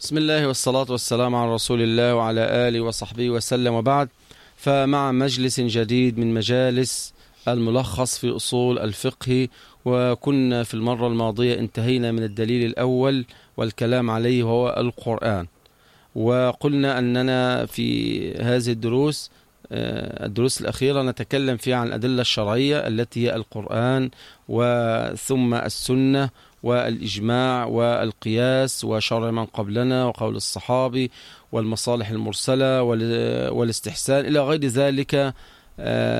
بسم الله والصلاة والسلام على رسول الله وعلى آله وصحبه وسلم وبعد. فمع مجلس جديد من مجالس الملخص في أصول الفقه وكنا في المرة الماضية انتهينا من الدليل الأول والكلام عليه وهو القرآن. وقلنا أننا في هذه الدروس الدروس الأخيرة نتكلم فيها عن الأدلة الشرعية التي هي القرآن وثم السنة والإجماع والقياس وشرع من قبلنا وقول الصحابي والمصالح المرسلة والاستحسان إلى غير ذلك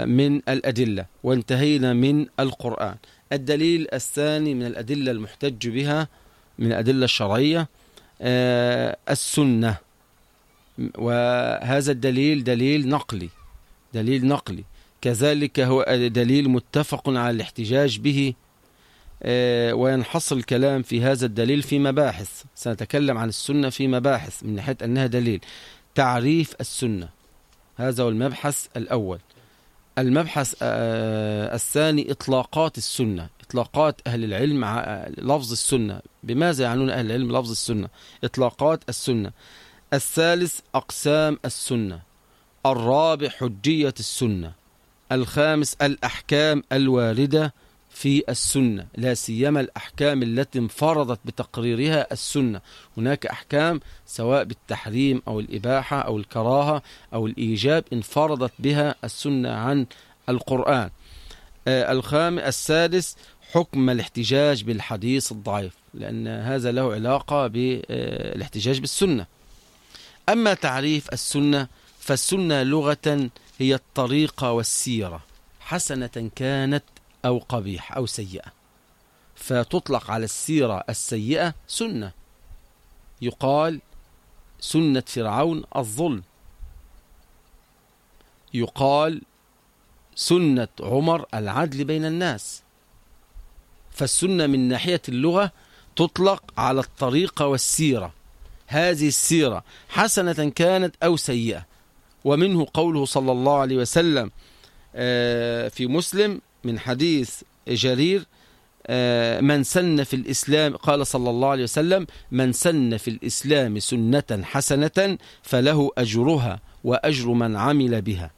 من الأدلة وانتهينا من القرآن. الدليل الثاني من الأدلة المحتج بها من الأدلة الشرعية السنة. وهذا الدليل دليل نقلي دليل نقلي. كذلك هو دليل متفق على الاحتجاج به وينحصر الكلام في هذا الدليل في مباحث. سنتكلم عن السنة في مباحث من ناحية أنها دليل. تعريف السنة. هذا هو المبحث الأول. المبحث الثاني إطلاقات السنة. إطلاقات أهل العلم لفظ السنة. بماذا يعنون أهل العلم لفظ السنة؟ إطلاقات السنة. الثالث أقسام السنة. الرابع حجية السنة. الخامس الأحكام الواردة. في السنة لا سيما الأحكام التي انفرضت بتقريرها السنة. هناك أحكام سواء بالتحريم أو الإباحة أو الكراهة أو الإيجاب انفرضت بها السنة عن القرآن. آه الخامس السادس حكم الاحتجاج بالحديث الضعيف لأن هذا له علاقة بالاحتجاج بالسنة. أما تعريف السنة فالسنة لغة هي الطريقة والسيرة. حسنة كانت أو قبيح أو سيئة. فتطلق على السيرة السيئة سنة. يقال سنة فرعون الظلم. يقال سنة عمر العدل بين الناس. فالسنة من ناحية اللغة تطلق على الطريقة والسيرة. هذه السيرة حسنة كانت أو سيئة. ومنه قوله صلى الله عليه وسلم في مسلم من حديث جرير من سن في الإسلام قال صلى الله عليه وسلم من سن في الإسلام سنة حسنة فله أجرها وأجر من عمل بها.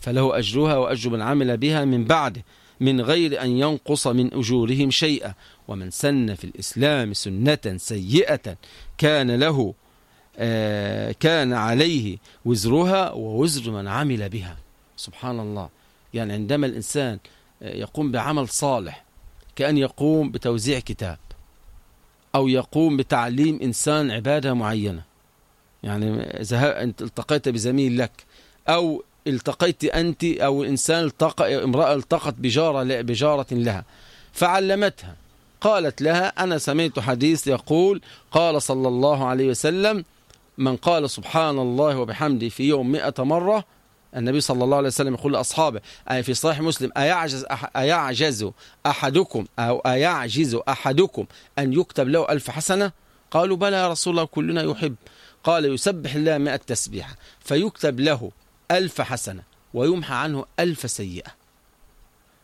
فله أجرها وأجر من عمل بها من بعده من غير أن ينقص من أجورهم شيئا. ومن سن في الإسلام سنة سيئة كان له كان عليه وزرها ووزر من عمل بها. سبحان الله. يعني عندما الإنسان يقوم بعمل صالح كأن يقوم بتوزيع كتاب أو يقوم بتعليم إنسان عبادة معينة. يعني إذا أنت التقيت بزميل لك أو التقيت أنت أو إنسان التقى امرأة التقت بجارة بجارة لها فعلمتها قالت لها أنا سمعت حديث يقول قال صلى الله عليه وسلم من قال سبحان الله وبحمده في يوم مئة مرة النبي صلى الله عليه وسلم يقول لأصحابه أي في صحيح مسلم أيعجز, أح أيعجز أحدكم أو أيعجز أحدكم أن يكتب له ألف حسنة؟ قالوا بلى يا رسول الله كلنا يحب. قال يسبح الله مئة تسبيحة فيكتب له ألف حسنة ويمحى عنه ألف سيئة.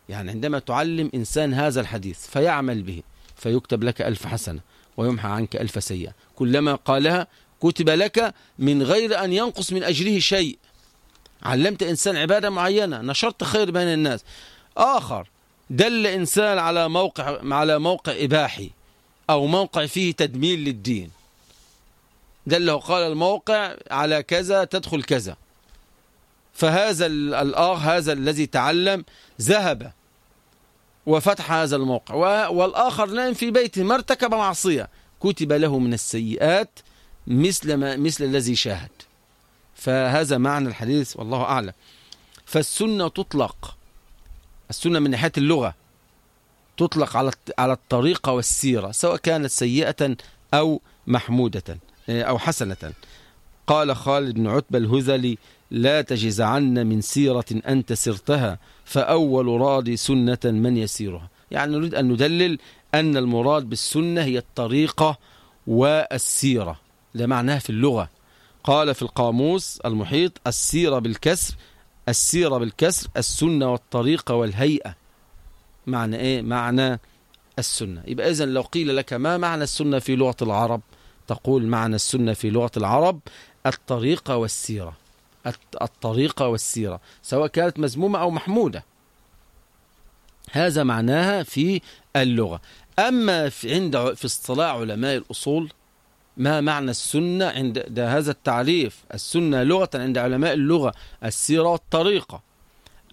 يعني عندما تعلم إنسان هذا الحديث فيعمل به فيكتب لك ألف حسنة ويمحى عنك ألف سيئة. كلما قالها كتب لك من غير أن ينقص من أجره شيء. علمت إنسان عبادة معينة نشرت خير بين الناس. آخر دل إنسان على موقع على موقع إباحي أو موقع فيه تدمير للدين. دله قال الموقع على كذا تدخل كذا. فهذا الآخ هذا الذي تعلم ذهب وفتح هذا الموقع. والآخر نام في بيته ما ارتكب معصية. كتب له من السيئات مثل ما مثل الذي شاهد. فهذا معنى الحديث والله أعلم. فالسنة تطلق السنة من ناحية اللغة تطلق على على الطريقة والسيرة سواء كانت سيئة أو محمودة أو حسنة. قال خالد بن عتبة الهذلي لا تجزعن من سيرة أنت سرتها فأول راد سنة من يسيرها. يعني نريد أن ندلل أن المراد بالسنة هي الطريقة والسيرة ده معناها في اللغة. قال في القاموس المحيط السيرة بالكسر السيرة بالكسر السنة والطريقة والهيئة. معنى إيه؟ معنى السنة. يبقى اذا لو قيل لك ما معنى السنة في لغة العرب؟ تقول معنى السنة في لغة العرب الطريقة والسيرة. الطريقة والسيرة. سواء كانت مذمومة أو محمودة. هذا معناها في اللغة. أما في عند في اصطلاح علماء الأصول ما معنى السنة عند هذا التعريف؟ السنة لغة عند علماء اللغة السيرة والطريقة.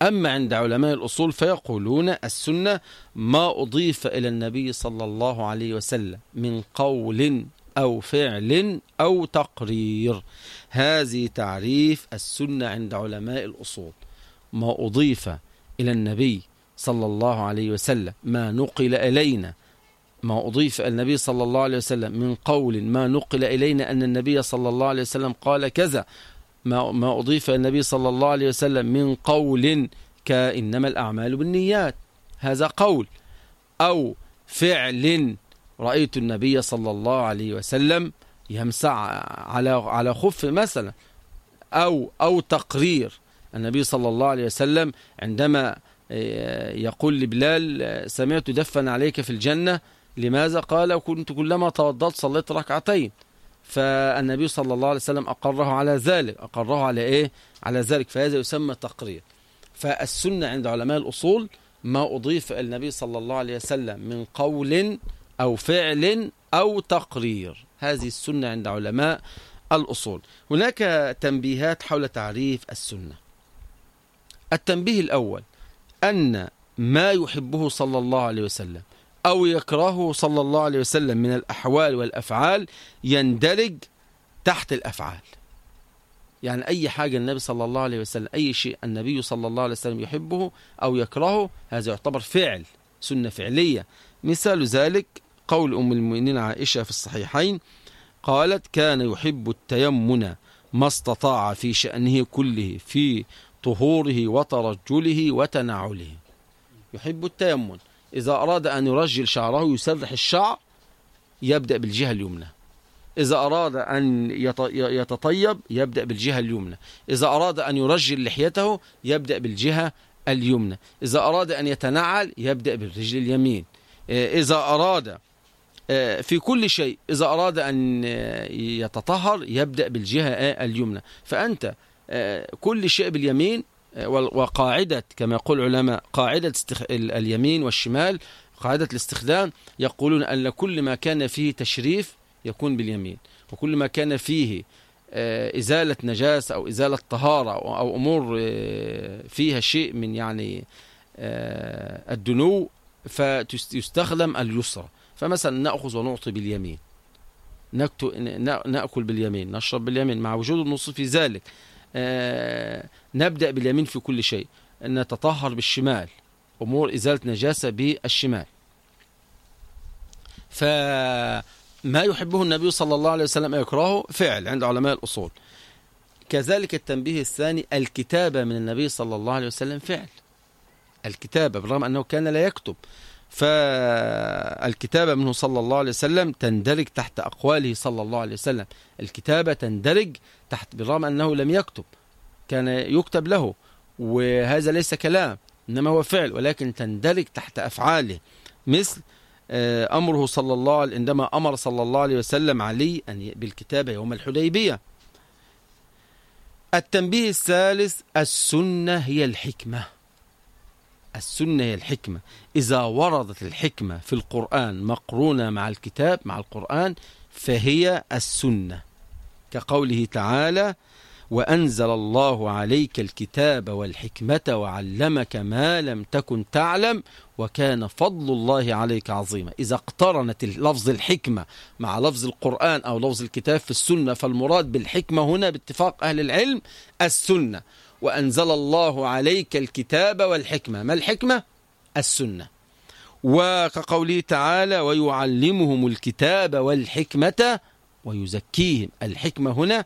أما عند علماء الأصول فيقولون السنة ما أضيف إلى النبي صلى الله عليه وسلم من قول أو فعل أو تقرير. هذه تعريف السنة عند علماء الأصول. ما أضيف إلى النبي صلى الله عليه وسلم ما نقل إلينا ما أضيف النبي صلى الله عليه وسلم من قول ما نقل إلينا أن النبي صلى الله عليه وسلم قال كذا. ما, ما أضيف النبي صلى الله عليه وسلم من قول كإنما الأعمال بالنيات. هذا قول. أو فعل رأيت النبي صلى الله عليه وسلم يمسع على على خف مثلا. أو أو تقرير. النبي صلى الله عليه وسلم عندما آه، يقول لبلال سمعت دفن عليك في الجنة. لماذا قال كنت كلما توضأت صليت ركعتين؟ فالنبي صلى الله عليه وسلم أقره على ذلك أقره على إيه؟ على ذلك فهذا يسمى تقرير فالسنة عند علماء الأصول ما أضيف النبي صلى الله عليه وسلم من قول أو فعل أو تقرير. هذه السنة عند علماء الأصول. هناك تنبيهات حول تعريف السنة. التنبيه الأول أن ما يحبه صلى الله عليه وسلم أو يكرهه صلى الله عليه وسلم من الأحوال والأفعال يندرج تحت الأفعال. يعني أي حاجة النبي صلى الله عليه وسلم أي شيء النبي صلى الله عليه وسلم يحبه أو يكرهه هذا يعتبر فعل سنة فعلية. مثال ذلك قول أم المؤمنين عائشة في الصحيحين قالت كان يحب التيمن ما استطاع في شأنه كله في طهوره وترجله وتنعله يحب التيمن. إذا أراد أن يرجل شعره يسرح الشعر يبدأ بالجهة اليمنى. إذا أراد أن يتطيب يبدأ بالجهة اليمنى. إذا أراد أن يرجل لحيته يبدأ بالجهة اليمنى. إذا أراد أن يتنعل يبدأ بالرجل اليمين. إذا أراد في كل شيء إذا أراد أن يتطهر يبدأ بالجهة اليمنى. فأنت كل شيء باليمين وقاعدة كما يقول العلماء قاعدة اليمين والشمال قاعدة الاستخدام يقولون أن كل ما كان فيه تشريف يكون باليمين وكل ما كان فيه آه، إزالة نجاسة أو إزالة طهارة أو أمور آه، فيها شيء من يعني آه، الدنو فيستخدم اليسرى. فمثلا نأخذ ونعطي باليمين. نأكل باليمين نشرب باليمين مع وجود النص في ذلك. نبدأ باليمين في كل شيء. نتطهر بالشمال. أمور إزالة نجاسة بالشمال. ف ما يحبه النبي صلى الله عليه وسلم يكرهه فعل عند علماء الأصول. كذلك التنبيه الثاني الكتابة من النبي صلى الله عليه وسلم فعل. الكتابة بالرغم أنه كان لا يكتب. فالكتابة منه صلى الله عليه وسلم تندرج تحت أقواله صلى الله عليه وسلم. الكتابة تندرج تحت بالرغم أنه لم يكتب كان يكتب له وهذا ليس كلام إنما هو فعل ولكن تندرج تحت أفعاله. مثل آه، أمره صلى الله عليه عندما أمر صلى الله عليه وسلم علي أن بالكتابة يوم الحديبية. التنبيه الثالث السنة هي الحكمة. السنة هي الحكمة. إذا وردت الحكمة في القرآن مقرونة مع الكتاب مع القرآن فهي السنة. كقوله تعالى وأنزل الله عليك الكتاب والحكمة وعلمك ما لم تكن تعلم وكان فضل الله عليك عظيما. إذا اقترنت لفظ الحكمة مع لفظ القرآن أو لفظ الكتاب في السنة فالمراد بالحكمة هنا باتفاق أهل العلم السنة. وأنزل الله عليك الكتاب والحكمة. ما الحكمة؟ السنة. وكقوله تعالى ويعلمهم الكتاب والحكمة ويزكيهم. الحكمة هنا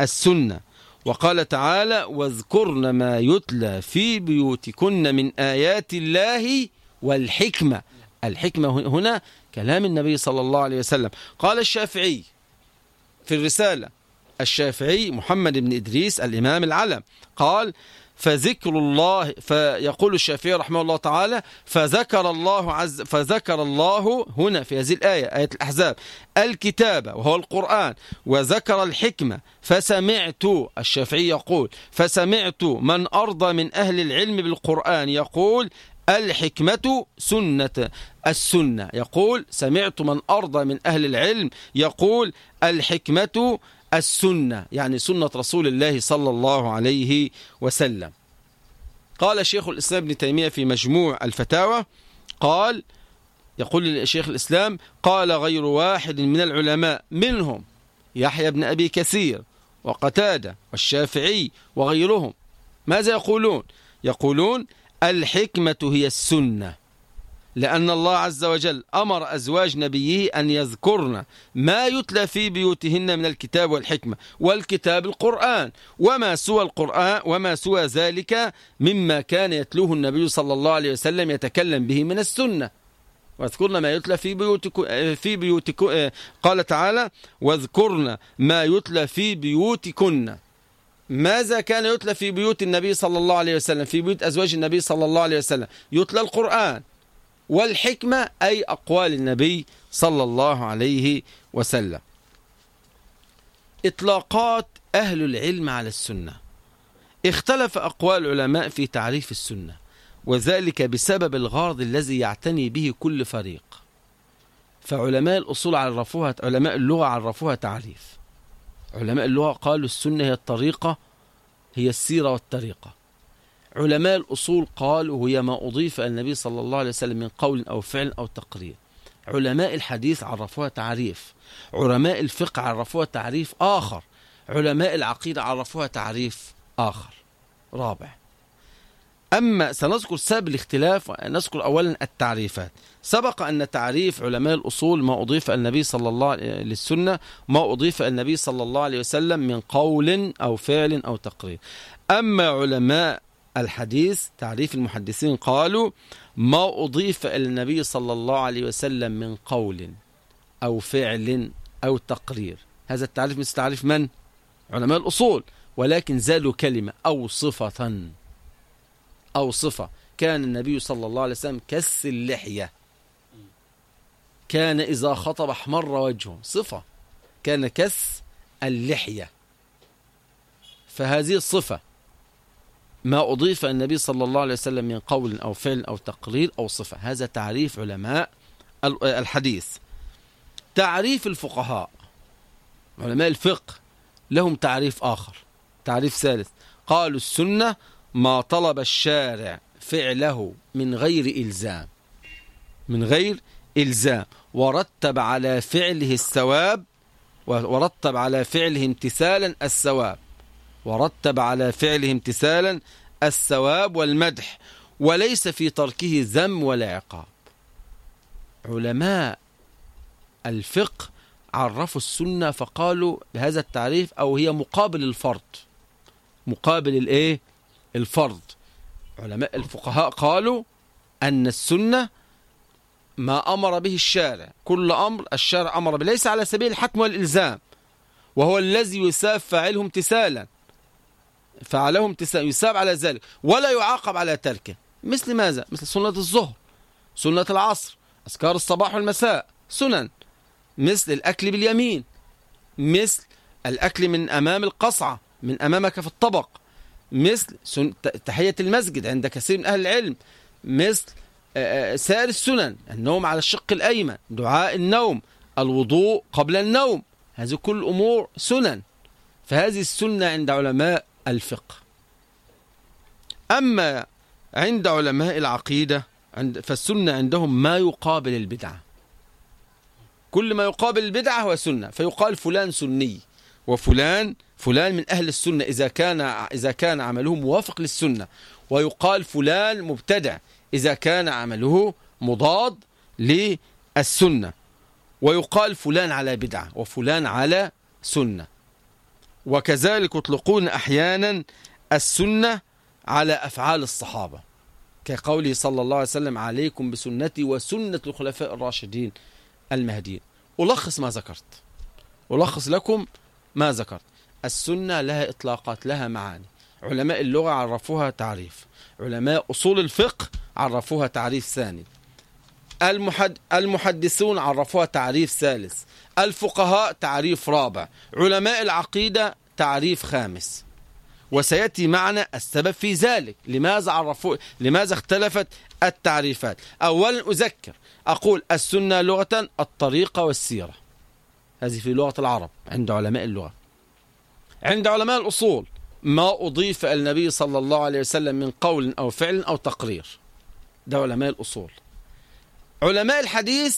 السنة. وقال تعالى واذكرن ما يتلى في بيوتكن من آيات الله والحكمة. الحكمة هنا كلام النبي صلى الله عليه وسلم. قال الشافعي في الرسالة الشافعي محمد بن إدريس الإمام العلم. قال فذكر الله فيقول الشافعي رحمه الله تعالى فذكر الله عز فذكر الله هنا في هذه الآية آية الأحزاب الكتاب وهو القرآن وذكر الحكمة فسمعت الشافعي يقول فسمعت من أرضى من أهل العلم بالقرآن يقول الحكمة سنة السنة يقول سمعت من أرضى من أهل العلم يقول الحكمة السنة يعني سنة رسول الله صلى الله عليه وسلم. قال شيخ الإسلام ابن تيمية في مجموع الفتاوى قال يقول الشيخ الإسلام قال غير واحد من العلماء منهم يحيى بن أبي كثير وقتادة والشافعي وغيرهم. ماذا يقولون؟ يقولون الحكمة هي السنة. لأن الله عز وجل أمر أزواج نبيه أن يذكرن ما يتلى في بيوتهن من الكتاب والحكمة والكتاب القرآن وما سوى القرآن وما سوى ذلك مما كان يتلوه النبي صلى الله عليه وسلم يتكلم به من السنة. واذكرن ما يتلى في بيوتكم في بيوتكم قال تعالى واذكرن ما يتلى في بيوتكن. ماذا كان يتلى في بيوت النبي صلى الله عليه وسلم؟ في بيوت أزواج النبي صلى الله عليه وسلم. يتلى القرآن. والحكمة أي أقوال النبي صلى الله عليه وسلم. إطلاقات أهل العلم على السنة. اختلف أقوال العلماء في تعريف السنة وذلك بسبب الغرض الذي يعتني به كل فريق. فعلماء الأصول عرفوها علماء اللغة عرفوها تعريف. علماء اللغة قالوا السنة هي الطريقة هي السيرة والطريقة. علماء الأصول قالوا هي ما أضيف النبي صلى الله عليه وسلم من قول أو فعل أو تقرير. علماء الحديث عرفوها تعريف. علماء الفقه عرفوها تعريف آخر. علماء العقيدة عرفوها تعريف آخر. رابع. أما سنذكر سبب الاختلاف نذكر أولا التعريفات. سبق أن تعريف علماء الأصول ما أضيف النبي صلى الله للسنة ما أضيف النبي صلى الله عليه وسلم من قول أو فعل أو تقرير. أما علماء الحديث تعريف المحدثين قالوا ما أضيف إلى النبي صلى الله عليه وسلم من قول أو فعل أو تقرير. هذا التعريف مثل تعريف من؟ علماء الأصول. ولكن زالوا كلمة أو صفة. أو صفة. كان النبي صلى الله عليه وسلم كس اللحية. كان إذا خطب احمر وجهه. صفة. كان كس اللحية. فهذه الصفة. ما أضيف النبي صلى الله عليه وسلم من قول أو فعل أو تقرير أو صفة. هذا تعريف علماء الحديث. تعريف الفقهاء علماء الفقه لهم تعريف آخر تعريف ثالث. قالوا السنة ما طلب الشارع فعله من غير إلزام من غير إلزام. ورتب على فعله الثواب ورتب على فعله امتثالا الثواب. ورتب على فعله امتثالا الثواب والمدح وليس في تركه ذم ولا عقاب. علماء الفقه عرفوا السنة فقالوا بهذا التعريف أو هي مقابل الفرض مقابل الإيه؟ الفرض علماء الفقهاء قالوا أن السنة ما أمر به الشارع. كل أمر الشارع أمر به ليس على سبيل الحتم والإلزام وهو الذي يساب فاعله امتثالا. فعله امتثال يساب على ذلك ولا يعاقب على تركه. مثل ماذا؟ مثل سنة الظهر سنة العصر أذكار الصباح والمساء سنن. مثل الأكل باليمين مثل الأكل من أمام القصعة من أمامك في الطبق. مثل تحية المسجد عند كثير من أهل العلم. مثل سائر السنن النوم على الشق الأيمن دعاء النوم الوضوء قبل النوم. هذه كل أمور سنن. فهذه السنة عند علماء الفقه. أما عند علماء العقيدة فالسنة عندهم ما يقابل البدعة. كل ما يقابل البدعة هو سنة. فيقال فلان سني وفلان فلان من أهل السنة. إذا كان إذا كان عمله موافق للسنة. ويقال فلان مبتدع. إذا كان عمله مضاد للسنة. ويقال فلان على بدعة وفلان على سنة. وكذلك يطلقون أحيانا السنة على أفعال الصحابة. كقوله صلى الله عليه وسلم عليكم بسنتي وسنة الخلفاء الراشدين المهديين. ألخص ما ذكرت. ألخص لكم ما ذكرت. السنة لها إطلاقات لها معاني. علماء اللغة عرفوها تعريف. علماء أصول الفقه عرفوها تعريف ثاني. المحد المحدثون عرفوها تعريف ثالث. الفقهاء تعريف رابع. علماء العقيدة تعريف خامس. وسيأتي معنا السبب في ذلك. لماذا عرفوا لماذا اختلفت التعريفات؟ أولا أذكر. أقول السنة لغة الطريقة والسيرة. هذه في لغة العرب عند علماء اللغة. عند علماء الأصول. ما أضيف النبي صلى الله عليه وسلم من قول أو فعل أو تقرير. ده علماء الأصول. علماء الحديث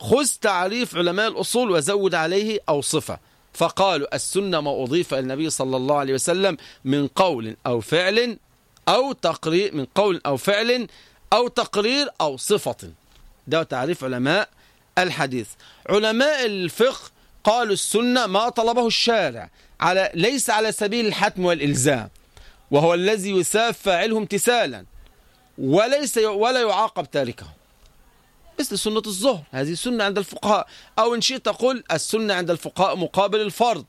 خذ تعريف علماء الأصول وزود عليه أو صفة فقالوا السنة ما أضيف إلى النبي صلى الله عليه وسلم من قول أو فعل أو تقرير من قول أو فعل أو تقرير أو صفة. ده تعريف علماء الحديث. علماء الفقه قالوا السنة ما طلبه الشارع على ليس على سبيل الحتم والإلزام وهو الذي يساب فاعله امتثالا وليس ولا يعاقب تاركه. مثل سنة الظهر هذه سنة عند الفقهاء. أو إن شئت تقول السنة عند الفقهاء مقابل الفرض.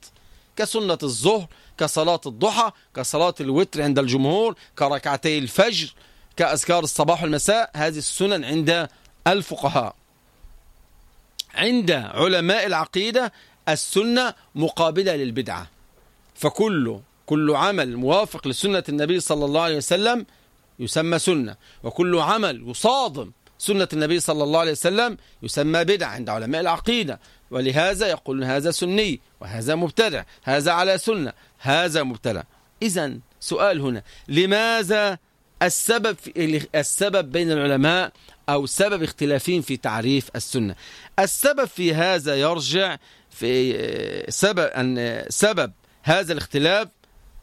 كسنة الظهر كصلاة الضحى كصلاة الوتر عند الجمهور كركعتي الفجر كأذكار الصباح والمساء. هذه السنن عند الفقهاء. عند علماء العقيدة السنة مقابلة للبدعة. فكل كل عمل موافق لسنة النبي صلى الله عليه وسلم يسمى سنة. وكل عمل يصادم سنة النبي صلى الله عليه وسلم يسمى بدعة عند علماء العقيدة. ولهذا يقولون هذا سني وهذا مبتدع هذا على سنة هذا مبتدع. إذا سؤال هنا لماذا السبب السبب بين العلماء أو سبب اختلافين في تعريف السنة؟ السبب في هذا يرجع في سبب أن سبب هذا الاختلاف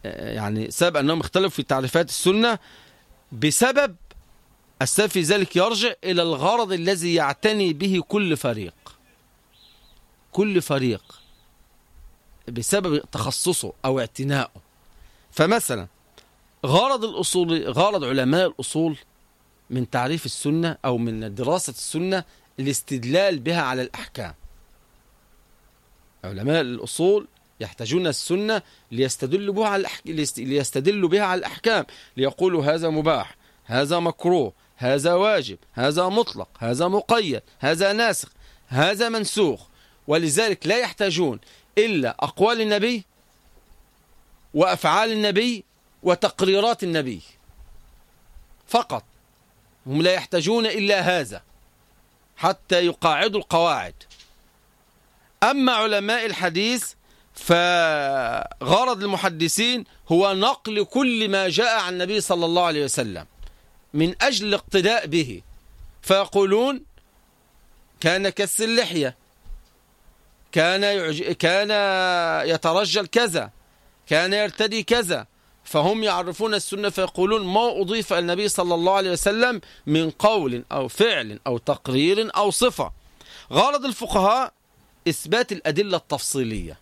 يعني سبب أنهم اختلفوا في تعريفات السنة بسبب السبب في ذلك يرجع إلى الغرض الذي يعتني به كل فريق. كل فريق بسبب تخصصه أو اعتنائه. فمثلا غرض الأصول غرض علماء الأصول من تعريف السنة أو من دراسة السنة الاستدلال بها على الأحكام. علماء الأصول يحتاجون السنة ليستدلوا بها على الأحك... ليستدلوا بها على الأحكام. ليقولوا هذا مباح هذا مكروه هذا واجب هذا مطلق هذا مقيد هذا ناسخ هذا منسوخ. ولذلك لا يحتاجون إلا أقوال النبي وأفعال النبي وتقريرات النبي. فقط. هم لا يحتاجون إلا هذا حتى يقاعدوا القواعد. أما علماء الحديث فغرض المحدثين هو نقل كل ما جاء عن النبي صلى الله عليه وسلم. من أجل الاقتداء به. فيقولون كان كس اللحية كان يعج... كان يترجل كذا كان يرتدي كذا. فهم يعرفون السنة فيقولون ما أضيف النبي صلى الله عليه وسلم من قول أو فعل أو تقرير أو صفة. غرض الفقهاء إثبات الأدلة التفصيلية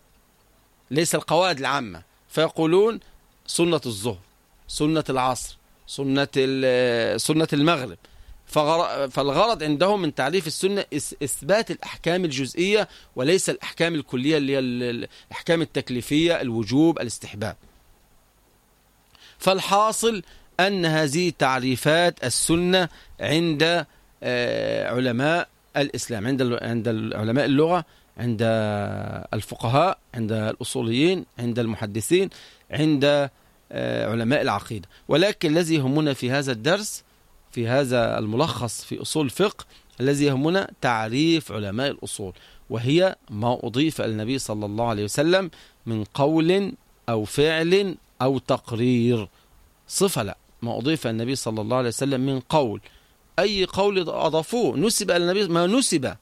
ليس القواعد العامة. فيقولون سنة الظهر سنة العصر. سنة سنة المغرب. فالغرض عندهم من تعريف السنة إثبات الأحكام الجزئية وليس الأحكام الكلية اللي هي الأحكام التكليفية الوجوب الاستحباب. فالحاصل أن هذه تعريفات السنة عند علماء الإسلام عند عند علماء اللغة عند الفقهاء عند الأصوليين عند المحدثين عند علماء العقيدة. ولكن الذي يهمنا في هذا الدرس في هذا الملخص في أصول الفقه الذي يهمنا تعريف علماء الأصول. وهي ما أضيف النبي صلى الله عليه وسلم من قول أو فعل أو تقرير. صفة لا ما أضيف النبي صلى الله عليه وسلم من قول. أي قول أضافوه نسب إلى النبي ما نسب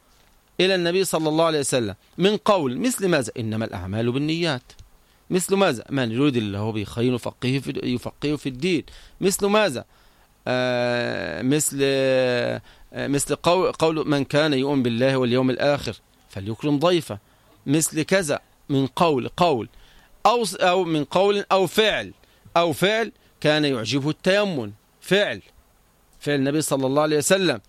إلى النبي صلى الله عليه وسلم. من قول مثل ماذا؟ إنما الأعمال بالنيات. مثل ماذا؟ من يريد الله بخير يفقهه في يفقهه في الدين. مثل ماذا؟ آه مثل آه مثل قول, قول من كان يؤمن بالله واليوم الآخر فليكرم ضيفه. مثل كذا من قول قول أو أو من قول أو فعل. أو فعل كان يعجبه التيمن. فعل. فعل النبي صلى الله عليه وسلم.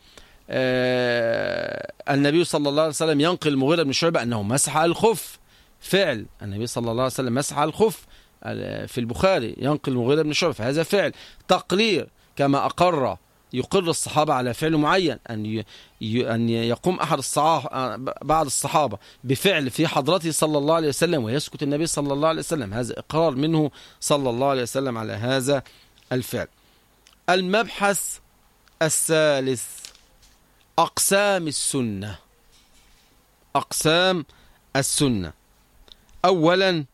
آه النبي صلى الله عليه وسلم ينقل المغيرة بن شعبة أنه مسح الخف. فعل النبي صلى الله عليه وسلم مسح الخف في البخاري ينقل المغيرة بن شعبة فهذا فعل. تقرير كما أقر يقر الصحابة على فعل معين أن أن يقوم أحد الصحابة بعض الصحابة بفعل في حضرته صلى الله عليه وسلم ويسكت النبي صلى الله عليه وسلم. هذا إقرار منه صلى الله عليه وسلم على هذا الفعل. المبحث الثالث أقسام السنة. أقسام السنة. أولا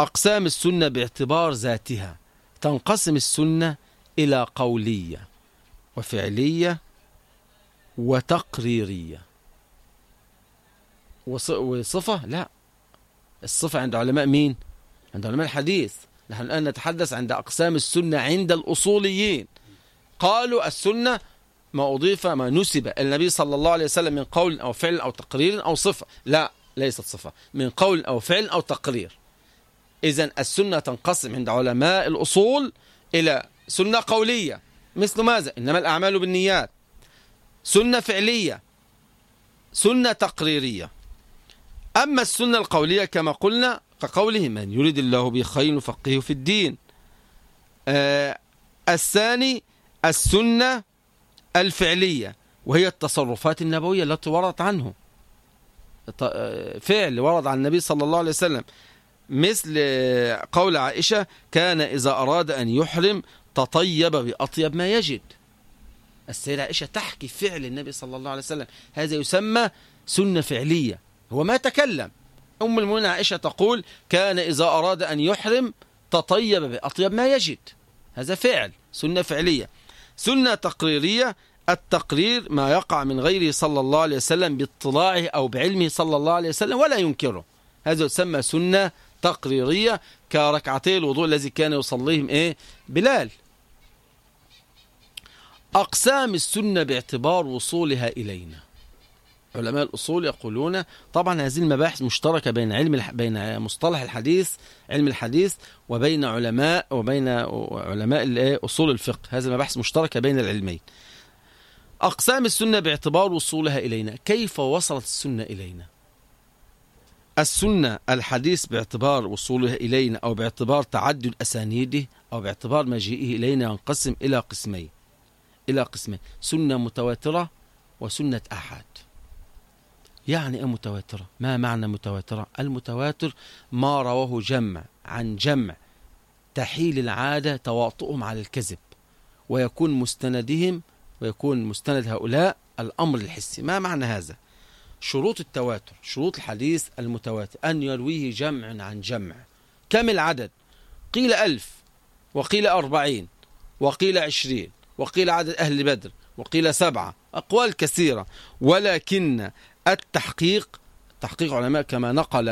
أقسام السنة باعتبار ذاتها. تنقسم السنة إلى قولية وفعلية وتقريرية. وصفة؟ لا. الصفة عند علماء مين؟ عند علماء الحديث. نحن الآن نتحدث عند أقسام السنة عند الأصوليين. قالوا السنة ما أضيف ما نسب النبي صلى الله عليه وسلم من قول أو فعل أو تقرير أو صفة. لا. ليست صفة من قول أو فعل أو تقرير. إذا السنة تنقسم عند علماء الأصول إلى سنة قولية. مثل ماذا؟ إنما الأعمال بالنيات. سنة فعلية. سنة تقريرية. أما السنة القولية كما قلنا كقوله من يريد الله به خير يفقهه في الدين آه الثاني السنة الفعلية وهي التصرفات النبوية التي وردت عنه. فعل ورد عن النبي صلى الله عليه وسلم. مثل قول عائشة كان إذا أراد أن يحرم تطيب بأطيب ما يجد. السيدة عائشة تحكي فعل النبي صلى الله عليه وسلم. هذا يسمى سنة فعلية. هو ما تكلم. أم المؤمنين عائشة تقول كان إذا أراد أن يحرم تطيب بأطيب ما يجد. هذا فعل سنة فعلية. سنة تقريرية التقرير ما يقع من غيره صلى الله عليه وسلم باطلاعه أو بعلمه صلى الله عليه وسلم ولا ينكره. هذا يسمى سنة تقريرية كركعتي الوضوء الذي كان يصليهم إيه؟ بلال. أقسام السنة باعتبار وصولها إلينا. علماء الأصول يقولون طبعا هذه المباحث مشتركة بين علم بين مصطلح الحديث علم الحديث وبين علماء وبين علماء أصول الفقه. هذه المباحث مشتركة بين العلمين. أقسام السنة باعتبار وصولها إلينا. كيف وصلت السنة إلينا؟ السنة الحديث باعتبار وصوله إلينا أو باعتبار تعدد أسانيده أو باعتبار مجيئه إلينا ينقسم إلى قسمين. إلى قسمين سنة متواترة وسنة أحد. يعني إيه متواترة؟ ما معنى متواترة؟ المتواتر ما رواه جمع عن جمع. تحيل العادة تواطؤهم على الكذب ويكون مستندهم ويكون مستند هؤلاء الأمر الحسي. ما معنى هذا؟ شروط التواتر شروط الحديث المتواتر. أن يرويه جمع عن جمع. كم العدد؟ قيل ألف وقيل أربعين وقيل عشرين وقيل عدد أهل بدر وقيل سبعة. أقوال كثيرة. ولكن التحقيق تحقيق علماء كما نقل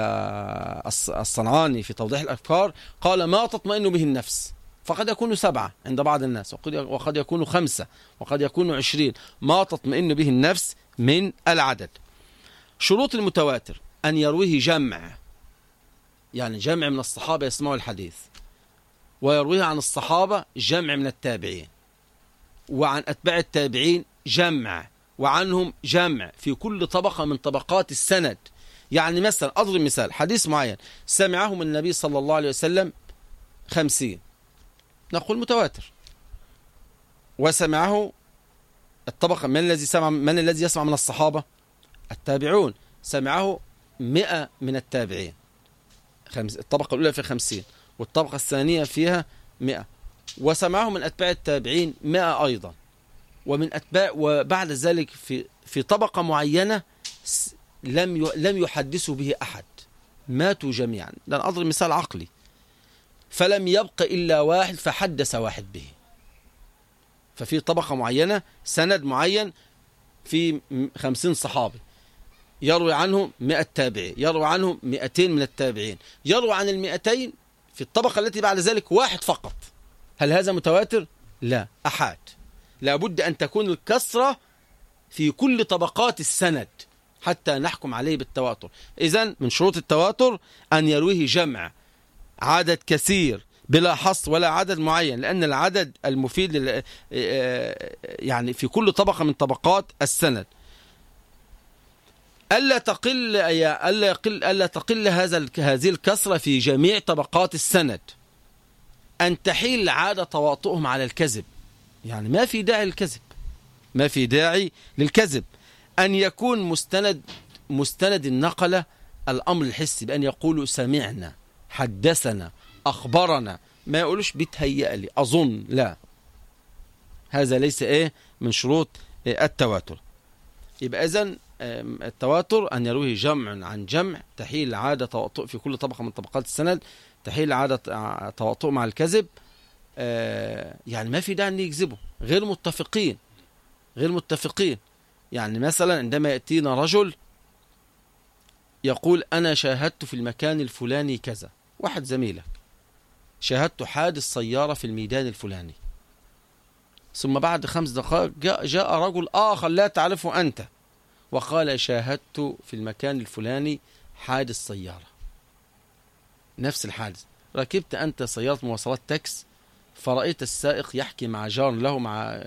الصنعاني في توضيح الأفكار قال ما تطمئن به النفس. فقد يكون سبعة عند بعض الناس وقد يكون خمسة وقد يكون عشرين. ما تطمئن به النفس من العدد. شروط المتواتر أن يرويه جمع. يعني جمع من الصحابة يسمعوا الحديث. ويرويه عن الصحابة جمع من التابعين. وعن أتباع التابعين جمع. وعنهم جمع. في كل طبقة من طبقات السند. يعني مثلا أضرب مثال حديث معين. سمعه من النبي صلى الله عليه وسلم خمسين. نقول متواتر. وسمعه الطبقة من الذي سمع من الذي يسمع من الصحابة؟ التابعون. سمعه مئة من التابعين. خمس الطبقة الأولى في خمسين والطبقة الثانية فيها مئة. وسمعه من أتباع التابعين مئة أيضا. ومن أتباع وبعد ذلك في في طبقة معينة لم لم يحدثوا به أحد. ماتوا جميعا. لن أضرب مثال عقلي. فلم يبق إلا واحد فحدث واحد به. ففي طبقة معينة سند معين في خمسين صحابي. يروي عنه مئة تابعي يروي عنه مئتين من التابعين. يروي عن المئتين في الطبقة التي بعد ذلك واحد فقط. هل هذا متواتر؟ لا أحاد لابد أن تكون الكسرة في كل طبقات السند حتى نحكم عليه بالتواتر. إذا من شروط التواتر أن يرويه جمع. عدد كثير بلا حصر ولا عدد معين لأن العدد المفيد يعني في كل طبقة من طبقات السند. ألا تقل ألا يقل ألا تقل هذا هذه الكسرة في جميع طبقات السند. أن تحيل عادة تواطؤهم على الكذب. يعني ما في داعي للكذب. ما في داعي للكذب. أن يكون مستند مستند النقلة الأمر الحسي بأن يقولوا سمعنا. حدثنا أخبرنا. ما يقولوش بيتهيأ لي. أظن لا. هذا ليس إيه من شروط التواتر. يبقى إذن التواتر أن يرويه جمع عن جمع. تحيل عادة تواطؤ في كل طبقة من طبقات السند. تحيل عادة تواطؤ مع الكذب. يعني ما في داعي أن يكذبوا. غير متفقين. غير متفقين. يعني مثلا عندما يأتينا رجل يقول أنا شاهدت في المكان الفلاني كذا. واحد زميلك. شاهدت حادث سيارة في الميدان الفلاني. ثم بعد خمس دقائق جاء, جاء رجل آخر لا تعرفه أنت. وقال شاهدت في المكان الفلاني حادث سيارة. نفس الحادث. ركبت أنت سيارة مواصلات تاكس فرأيت السائق يحكي مع جار له مع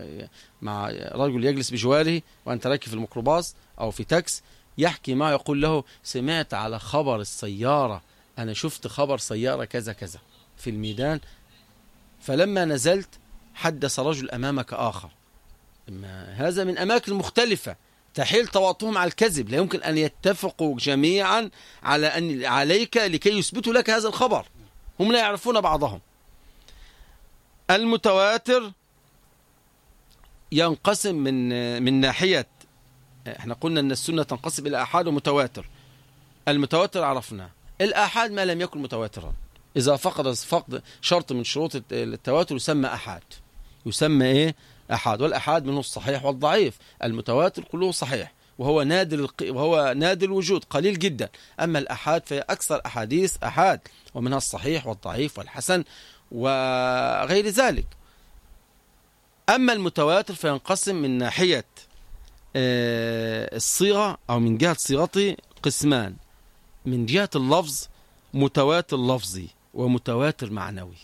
مع رجل يجلس بجواره وأنت راكب في الميكروباص أو في تاكس يحكي معه يقول له سمعت على خبر السيارة. أنا شفت خبر سيارة كذا كذا في الميدان فلما نزلت حدث رجل أمامك آخر. هذا من أماكن مختلفة تحيل تواطؤهم على الكذب لا يمكن أن يتفقوا جميعا على أن عليك لكي يثبتوا لك هذا الخبر. هم لا يعرفون بعضهم. المتواتر ينقسم من من ناحية إحنا قلنا إن السنة تنقسم إلى احاد ومتواتر. المتواتر عرفنا الأحاد ما لم يكن متواترا. إذا فقد فقد شرط من شروط التواتر يسمى أحاد. يسمى إيه؟ أحاد. والأحاد منه الصحيح والضعيف. المتواتر كله صحيح. وهو نادر. وهو نادر الوجود قليل جدا. أما الأحاد فهي أكثر أحاديث أحاد ومنها الصحيح والضعيف والحسن وغير ذلك. أما المتواتر فينقسم من ناحية الصيغة أو من جهة صيغته قسمان. من جهة اللفظ متواتر لفظي ومتواتر معنوي.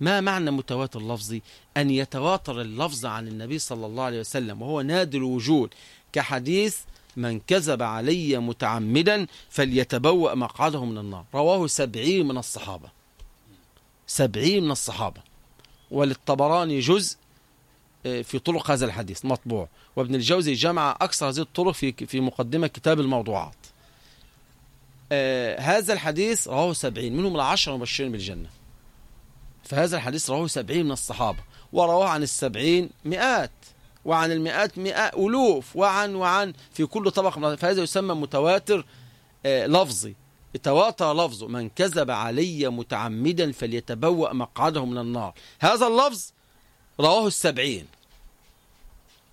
ما معنى متواتر لفظي أن يتواتر اللفظ عن النبي صلى الله عليه وسلم وهو نادر الوجود كحديث من كذب علي متعمدا فليتبوأ مقعده من النار رواه سبعين من الصحابة. سبعين من الصحابة. وللطبراني جزء في طرق هذا الحديث مطبوع. وابن الجوزي جمع أكثر هذه الطرق في في مقدمة كتاب الموضوعات. آه هذا الحديث رواه سبعين منهم العشرة مبشرين بالجنة. فهذا الحديث رواه سبعين من الصحابة ورواه عن السبعين مئات وعن المئات مئات ألوف وعن وعن في كل طبق فهذا يسمى متواتر آه لفظي. تواتر لفظه من كذب علي متعمدا فليتبوأ مقعده من النار هذا اللفظ رواه السبعين.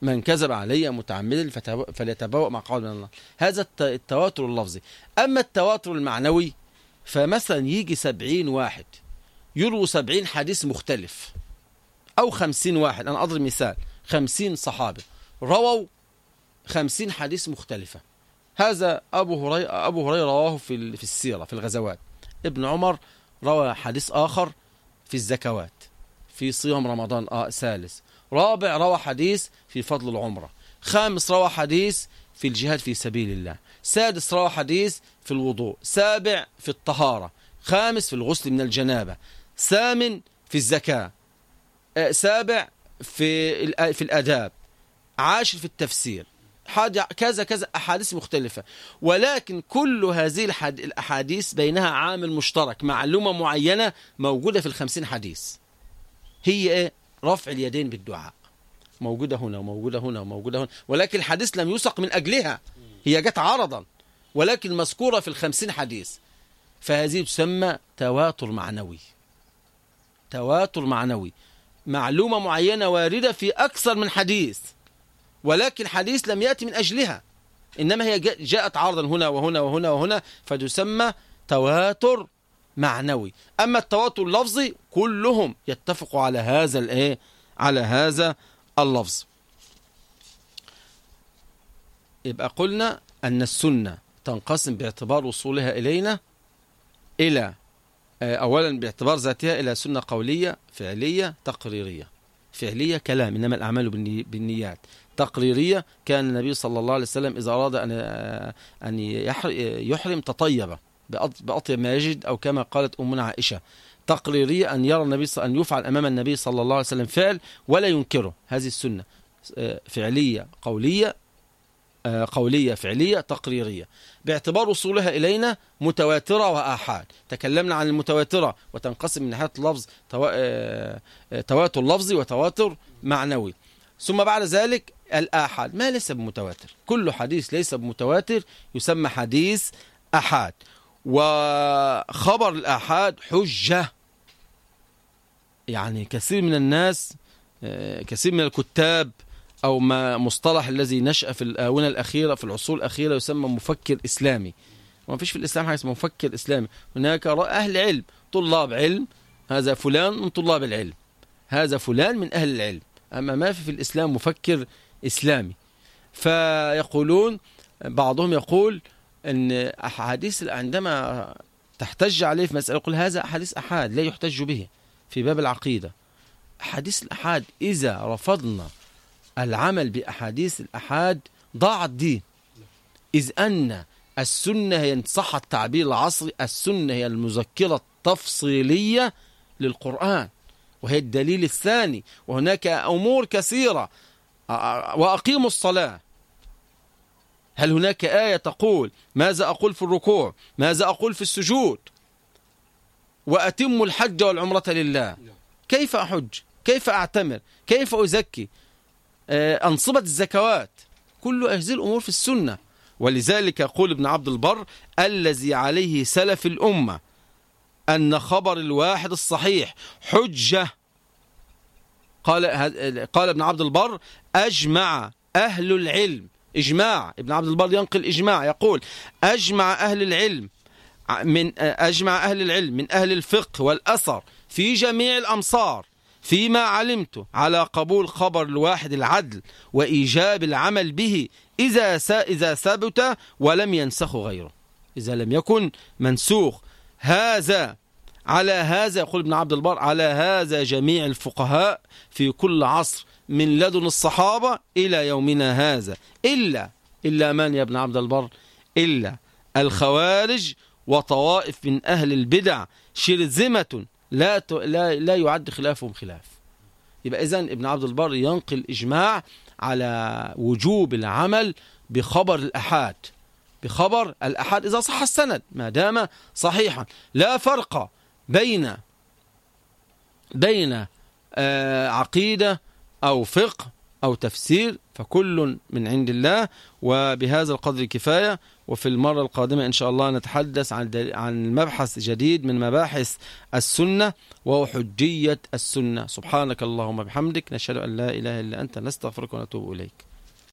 من كذب علي متعمدا فليتبوأ مقعده من النار هذا التواتر اللفظي. أما التواتر المعنوي فمثلا يجي سبعين واحد يرووا سبعين حديث مختلف أو خمسين واحد. أنا أضرب مثال خمسين صحابي رووا خمسين حديث مختلفة. هذا أبو هريرة أبو هريرة رواه في في السيرة في الغزوات. ابن عمر روى حديث آخر في الزكوات في صيام رمضان آه ثالث. رابع روى حديث في فضل العمرة. خامس روى حديث في الجهاد في سبيل الله. سادس روى حديث في الوضوء. سابع في الطهارة. خامس في الغسل من الجنابة. ثامن في الزكاة. سابع في في الآداب. عاشر في التفسير. كذا كذا أحاديث مختلفة. ولكن كل هذه الأحاديث بينها عامل مشترك معلومة معينة موجودة في الخمسين حديث. هي إيه؟ رفع اليدين بالدعاء. موجودة هنا وموجودة هنا وموجودة هنا. ولكن الحديث لم يسق من أجلها. هي جت عرضا ولكن مذكورة في الخمسين حديث. فهذه تسمى تواتر معنوي. تواتر معنوي. معلومة معينة واردة في أكثر من حديث. ولكن حديث لم يأتي من أجلها. إنما هي جاءت عرضا هنا وهنا وهنا وهنا فتسمى تواتر معنوي. أما التواتر اللفظي كلهم يتفقوا على هذا الايه على هذا اللفظ. يبقى قلنا أن السنة تنقسم باعتبار وصولها إلينا إلى أولا باعتبار ذاتها إلى سنة قولية فعلية تقريرية. فعلية كلام إنما الأعمال بالنيات. تقريرية كان النبي صلى الله عليه وسلم إذا أراد أن أن يحرم تطيب. بأطيب ما يجد أو كما قالت أمنا عائشة. تقريرية أن يرى النبي أن يفعل أمام النبي صلى الله عليه وسلم فعل ولا ينكره. هذه السنة. فعلية قولية قولية فعلية تقريرية. باعتبار وصولها إلينا متواترة وآحاد. تكلمنا عن المتواترة وتنقسم من ناحية اللفظ تواتر لفظي وتواتر معنوي. ثم بعد ذلك الآحاد. ما ليس بمتواتر. كل حديث ليس بمتواتر يسمى حديث أحاد. وخبر الآحاد حجة. يعني كثير من الناس كثير من الكتاب أو ما مصطلح الذي نشأ في الآونة الأخيرة في العصور الأخيرة يسمى مفكر إسلامي. وما فيش في الإسلام حاجة اسمها مفكر إسلامي. هناك أهل علم طلاب علم هذا فلان من طلاب العلم هذا فلان من أهل العلم. أما ما في في الإسلام مفكر إسلامي. فيقولون بعضهم يقول أن أحاديث عندما تحتج عليه في مسألة يقول هذا أحاديث أحاد لا يحتج به في باب العقيدة. أحاديث الأحاد إذا رفضنا العمل بأحاديث الأحاد ضاع الدين. إذ أن السنة هي صح التعبير العصري السنة هي المذكرة التفصيلية للقرآن وهي الدليل الثاني. وهناك أمور كثيرة. وأقيموا الصلاة. هل هناك آية تقول ماذا أقول في الركوع؟ ماذا أقول في السجود؟ وأتم الحج والعمرة لله. كيف أحج؟ كيف أعتمر؟ كيف أزكي؟ أنصبة الزكوات. كل هذه الأمور في السنة. ولذلك يقول ابن عبد البر الذي عليه سلف الأمة أن خبر الواحد الصحيح حجة. قال قال ابن عبد البر أجمع أهل العلم إجماع. ابن عبد البر ينقل إجماع يقول أجمع أهل العلم من أجمع أهل العلم من أهل الفقه والأثر في جميع الأمصار فيما علمت على قبول خبر الواحد العدل وإيجاب العمل به إذا إذا ثبت ولم ينسخ غيره. إذا لم يكن منسوخ. هذا على هذا يقول ابن عبد البر على هذا جميع الفقهاء في كل عصر من لدن الصحابة إلى يومنا هذا. إلا إلا من يا ابن عبد البر؟ إلا الخوارج وطوائف من أهل البدع شرذمة لا لا لا يعد خلافهم خلاف. يبقى إذن ابن عبد البر ينقل إجماع على وجوب العمل بخبر الأحاد. بخبر الأحاد إذا صح السند ما دام صحيحا. لا فرق بين بين آه عقيدة أو فقه أو تفسير فكل من عند الله. وبهذا القدر كفاية. وفي المرة القادمة إن شاء الله نتحدث عن عن مبحث جديد من مباحث السنة وهو حجية السنة. سبحانك اللهم بحمدك. نشهد أن لا إله إلا أنت. نستغفرك ونتوب إليك.